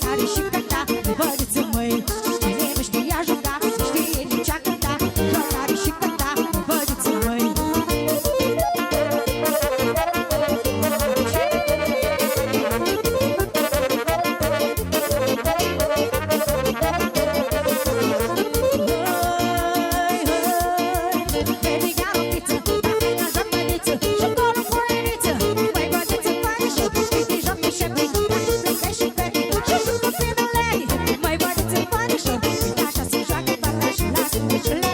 sare și pe ta Bărți măi. It's.